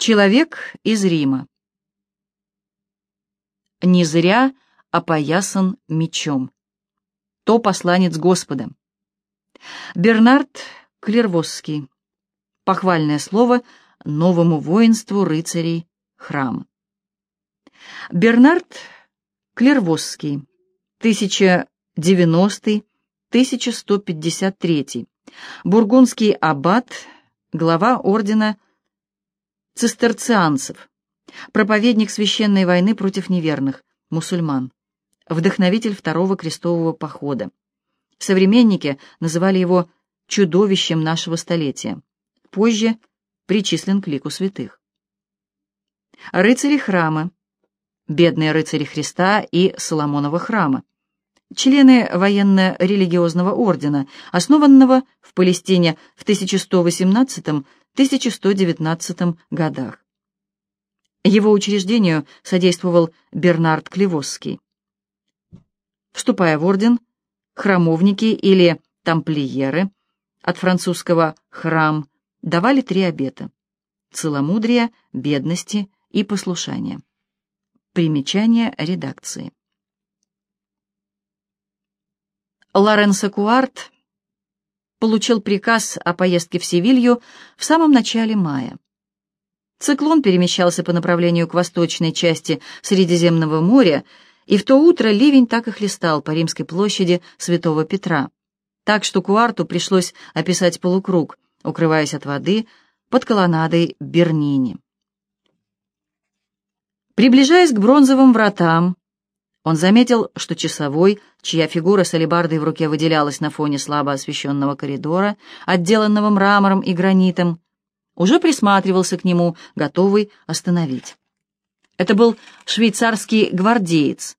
Человек из Рима. Не зря опоясан мечом. То посланец Господа. Бернард Клервосский. Похвальное слово новому воинству рыцарей храма. Бернард Клервосский. 1090-1153. Бургундский аббат, глава ордена цистерцианцев, проповедник священной войны против неверных, мусульман, вдохновитель второго крестового похода. Современники называли его чудовищем нашего столетия. Позже причислен к лику святых. Рыцари храма, бедные рыцари Христа и Соломонова храма, члены военно-религиозного ордена, основанного в Палестине в 1118-1119 годах. Его учреждению содействовал Бернард Клевосский. Вступая в орден, храмовники или тамплиеры, от французского «храм», давали три обета — целомудрия, бедности и послушания. Примечание редакции. Лоренсо Куарт получил приказ о поездке в Севилью в самом начале мая. Циклон перемещался по направлению к восточной части Средиземного моря, и в то утро ливень так и хлестал по Римской площади Святого Петра, так что Куарту пришлось описать полукруг, укрываясь от воды под колоннадой Бернини. Приближаясь к бронзовым вратам, он заметил, что часовой, чья фигура с алебардой в руке выделялась на фоне слабо освещенного коридора, отделанного мрамором и гранитом, уже присматривался к нему, готовый остановить. Это был швейцарский гвардеец,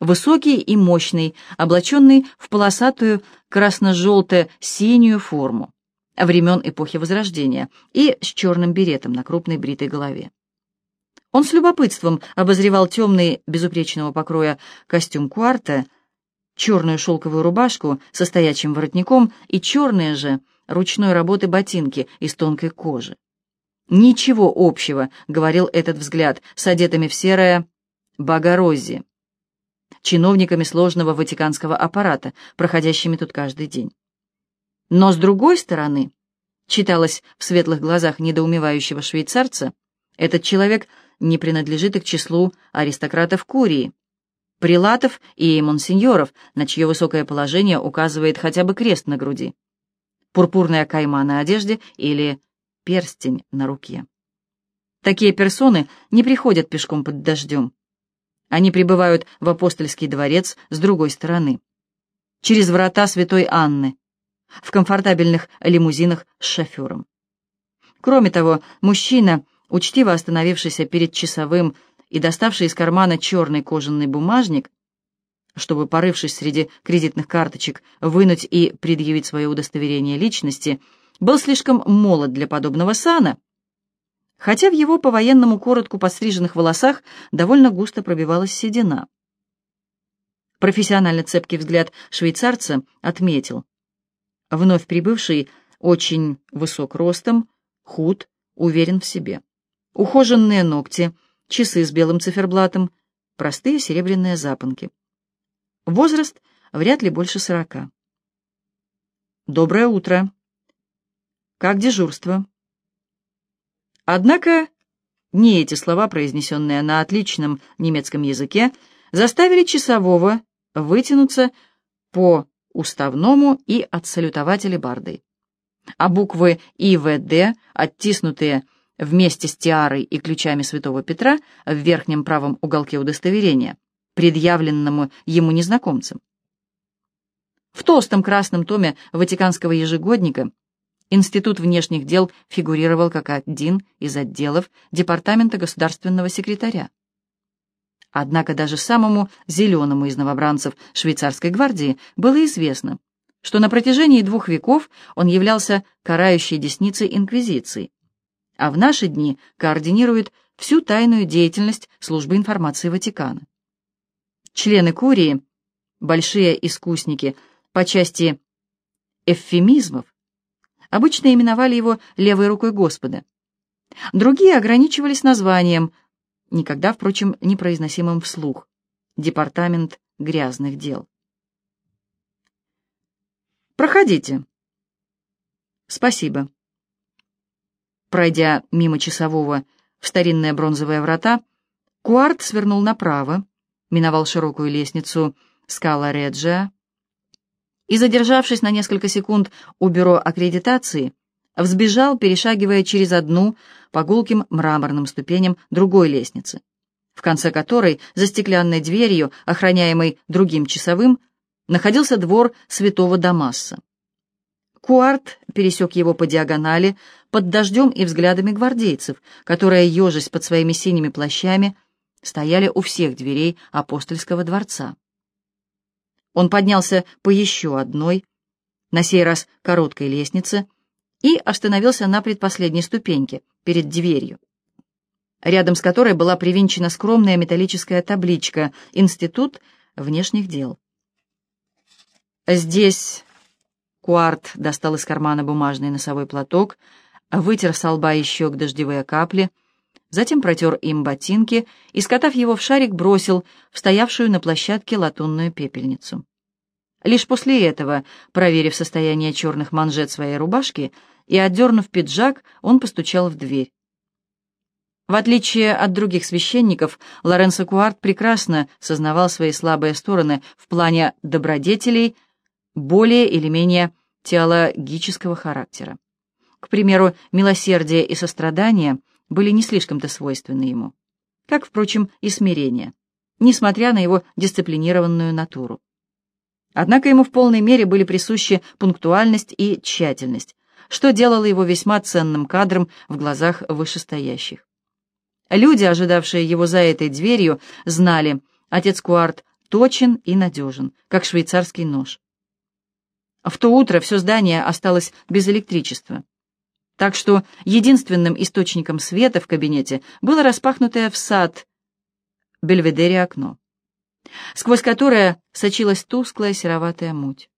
высокий и мощный, облаченный в полосатую красно-желто-синюю форму времен эпохи Возрождения и с черным беретом на крупной бритой голове. Он с любопытством обозревал темный, безупречного покроя костюм Куарта, черную шелковую рубашку со стоячим воротником и черные же ручной работы ботинки из тонкой кожи. «Ничего общего», — говорил этот взгляд, с одетыми в серое «Багороззи», чиновниками сложного ватиканского аппарата, проходящими тут каждый день. Но с другой стороны, читалось в светлых глазах недоумевающего швейцарца, этот человек не принадлежит и к числу аристократов Курии, прилатов и монсеньоров, на чье высокое положение указывает хотя бы крест на груди, пурпурная кайма на одежде или перстень на руке. Такие персоны не приходят пешком под дождем. Они прибывают в апостольский дворец с другой стороны, через врата святой Анны, в комфортабельных лимузинах с шофером. Кроме того, мужчина — учтиво остановившийся перед часовым и доставший из кармана черный кожаный бумажник, чтобы, порывшись среди кредитных карточек, вынуть и предъявить свое удостоверение личности, был слишком молод для подобного сана, хотя в его по-военному коротко подстриженных волосах довольно густо пробивалась седина. Профессионально цепкий взгляд швейцарца отметил. Вновь прибывший очень высок ростом, худ, уверен в себе ухоженные ногти, часы с белым циферблатом, простые серебряные запонки. Возраст вряд ли больше сорока. «Доброе утро. Как дежурство?» Однако не эти слова, произнесенные на отличном немецком языке, заставили часового вытянуться по уставному и отсалютовать алебардой. А буквы И, В, Д, оттиснутые вместе с тиарой и ключами святого Петра в верхнем правом уголке удостоверения, предъявленному ему незнакомцем. В толстом красном томе Ватиканского ежегодника Институт внешних дел фигурировал как один из отделов Департамента государственного секретаря. Однако даже самому зеленому из новобранцев швейцарской гвардии было известно, что на протяжении двух веков он являлся карающей десницей инквизиции, а в наши дни координирует всю тайную деятельность службы информации Ватикана. Члены Курии, большие искусники по части эвфемизмов, обычно именовали его левой рукой Господа, Другие ограничивались названием, никогда, впрочем, не произносимым вслух, «Департамент грязных дел». «Проходите». «Спасибо». Пройдя мимо часового в старинные бронзовые врата, Куарт свернул направо, миновал широкую лестницу Скала Реджиа и, задержавшись на несколько секунд у бюро аккредитации, взбежал, перешагивая через одну по гулким мраморным ступеням другой лестницы, в конце которой, за стеклянной дверью, охраняемой другим часовым, находился двор святого Дамасса. Куарт пересек его по диагонали, под дождем и взглядами гвардейцев, которые, ежась под своими синими плащами, стояли у всех дверей апостольского дворца. Он поднялся по еще одной, на сей раз короткой лестнице, и остановился на предпоследней ступеньке, перед дверью, рядом с которой была привинчена скромная металлическая табличка «Институт внешних дел». Здесь Куарт достал из кармана бумажный носовой платок, вытер с лба и щек дождевые капли, затем протер им ботинки и, скатав его в шарик, бросил в стоявшую на площадке латунную пепельницу. Лишь после этого, проверив состояние черных манжет своей рубашки и отдернув пиджак, он постучал в дверь. В отличие от других священников, Лоренцо Куарт прекрасно сознавал свои слабые стороны в плане добродетелей более или менее теологического характера. К примеру, милосердие и сострадание были не слишком-то свойственны ему, как, впрочем, и смирение, несмотря на его дисциплинированную натуру. Однако ему в полной мере были присущи пунктуальность и тщательность, что делало его весьма ценным кадром в глазах вышестоящих. Люди, ожидавшие его за этой дверью, знали, отец Куарт точен и надежен, как швейцарский нож. В то утро все здание осталось без электричества. Так что единственным источником света в кабинете было распахнутое в сад Бельведере окно, сквозь которое сочилась тусклая сероватая муть.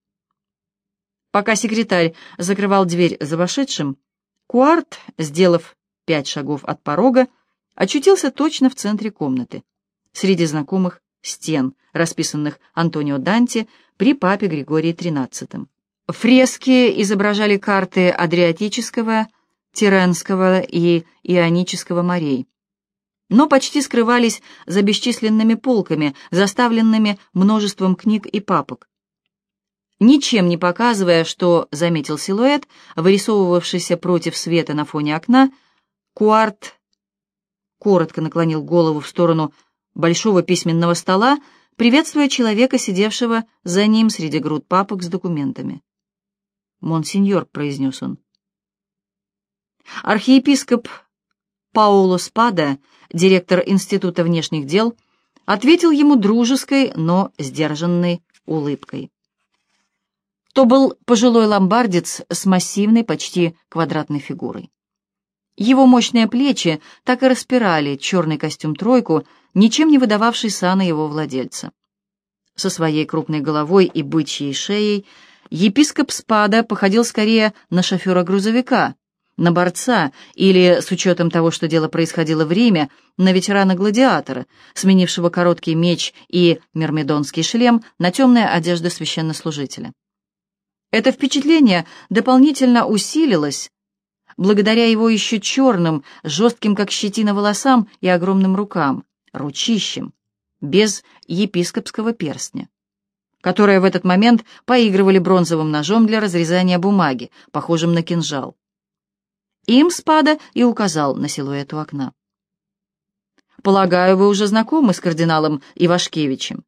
Пока секретарь закрывал дверь за вошедшим, Куарт, сделав пять шагов от порога, очутился точно в центре комнаты, среди знакомых стен, расписанных Антонио Данти при папе Григории XIII. Фрески изображали карты Адриатического, Тиренского и Ионического морей, но почти скрывались за бесчисленными полками, заставленными множеством книг и папок. Ничем не показывая, что заметил силуэт, вырисовывавшийся против света на фоне окна, Куарт коротко наклонил голову в сторону большого письменного стола, приветствуя человека, сидевшего за ним среди груд папок с документами. «Монсеньор», — произнес он. Архиепископ Пауло Спада, директор Института внешних дел, ответил ему дружеской, но сдержанной улыбкой. То был пожилой ломбардец с массивной, почти квадратной фигурой. Его мощные плечи так и распирали черный костюм-тройку, ничем не выдававший сана его владельца. Со своей крупной головой и бычьей шеей епископ Спада походил скорее на шофера грузовика, на борца или, с учетом того, что дело происходило в Риме, на ветерана-гладиатора, сменившего короткий меч и мермедонский шлем на темные одежды священнослужителя. Это впечатление дополнительно усилилось благодаря его еще черным, жестким как щетина волосам и огромным рукам, ручищем, без епископского перстня которые в этот момент поигрывали бронзовым ножом для разрезания бумаги, похожим на кинжал. Им спада и указал на силуэт у окна. «Полагаю, вы уже знакомы с кардиналом Ивашкевичем?»